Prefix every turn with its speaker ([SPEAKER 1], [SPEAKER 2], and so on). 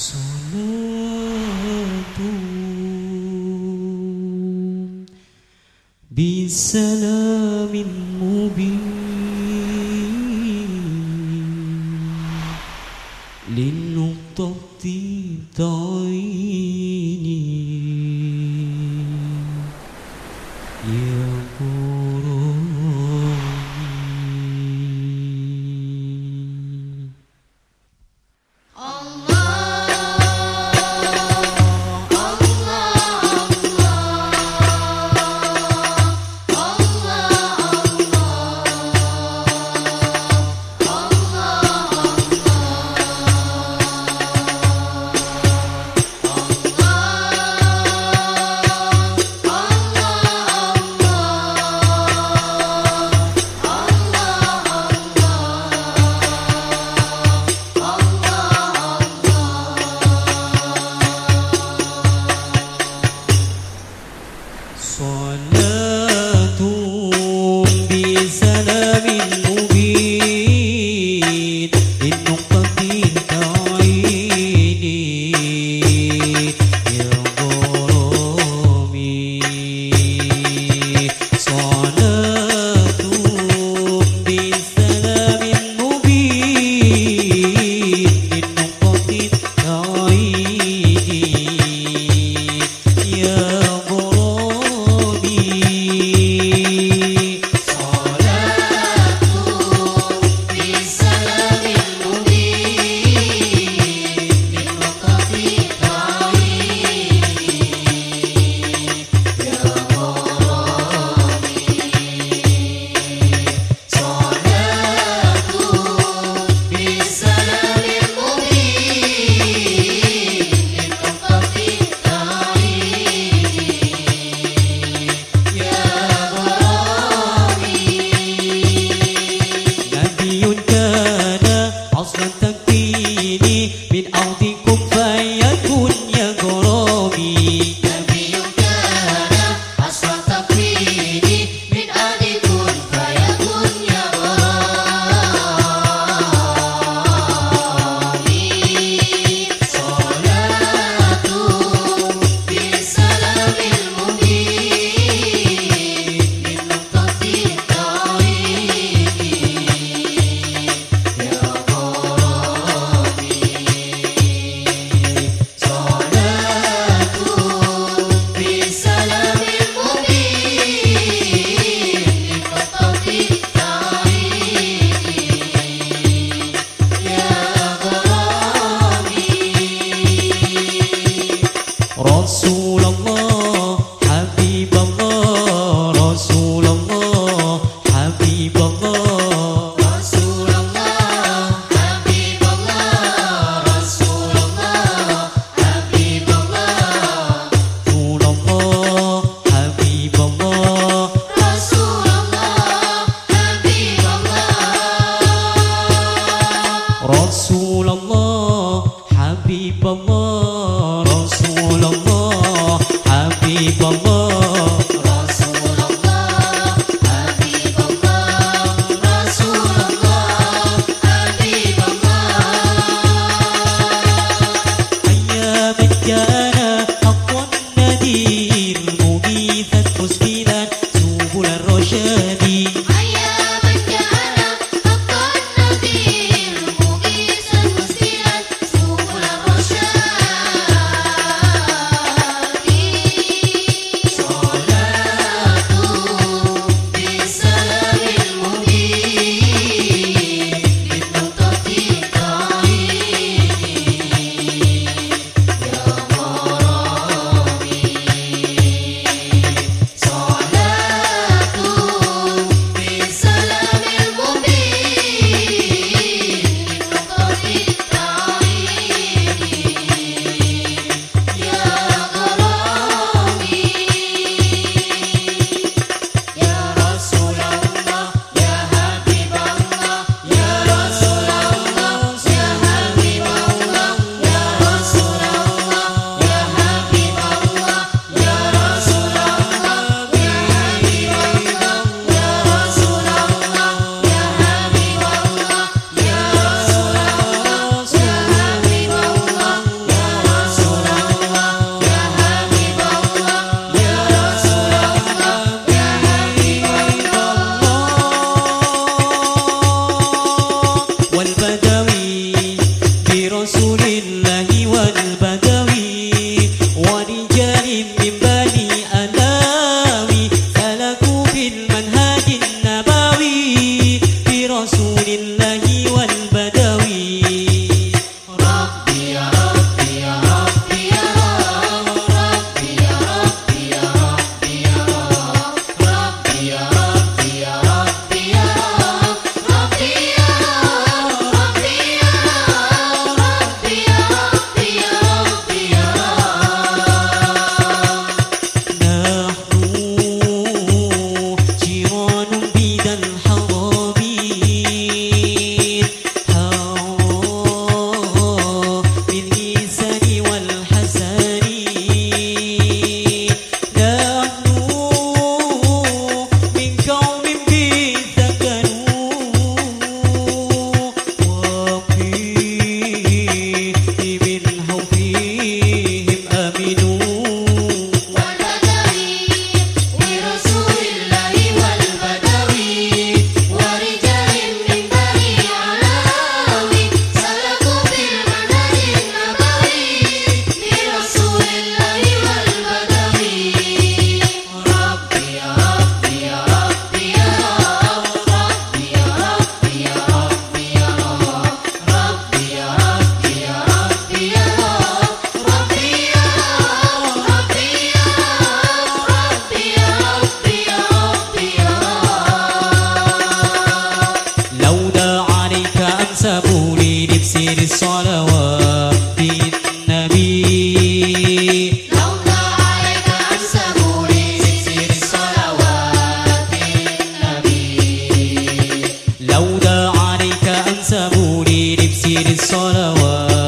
[SPEAKER 1] صلاة بسلام مبين للنقطة تعيني ìbọ̀ngbọ̀n. تكسير الصلوات النبي عليك الصلوات النبي عليك الصلوات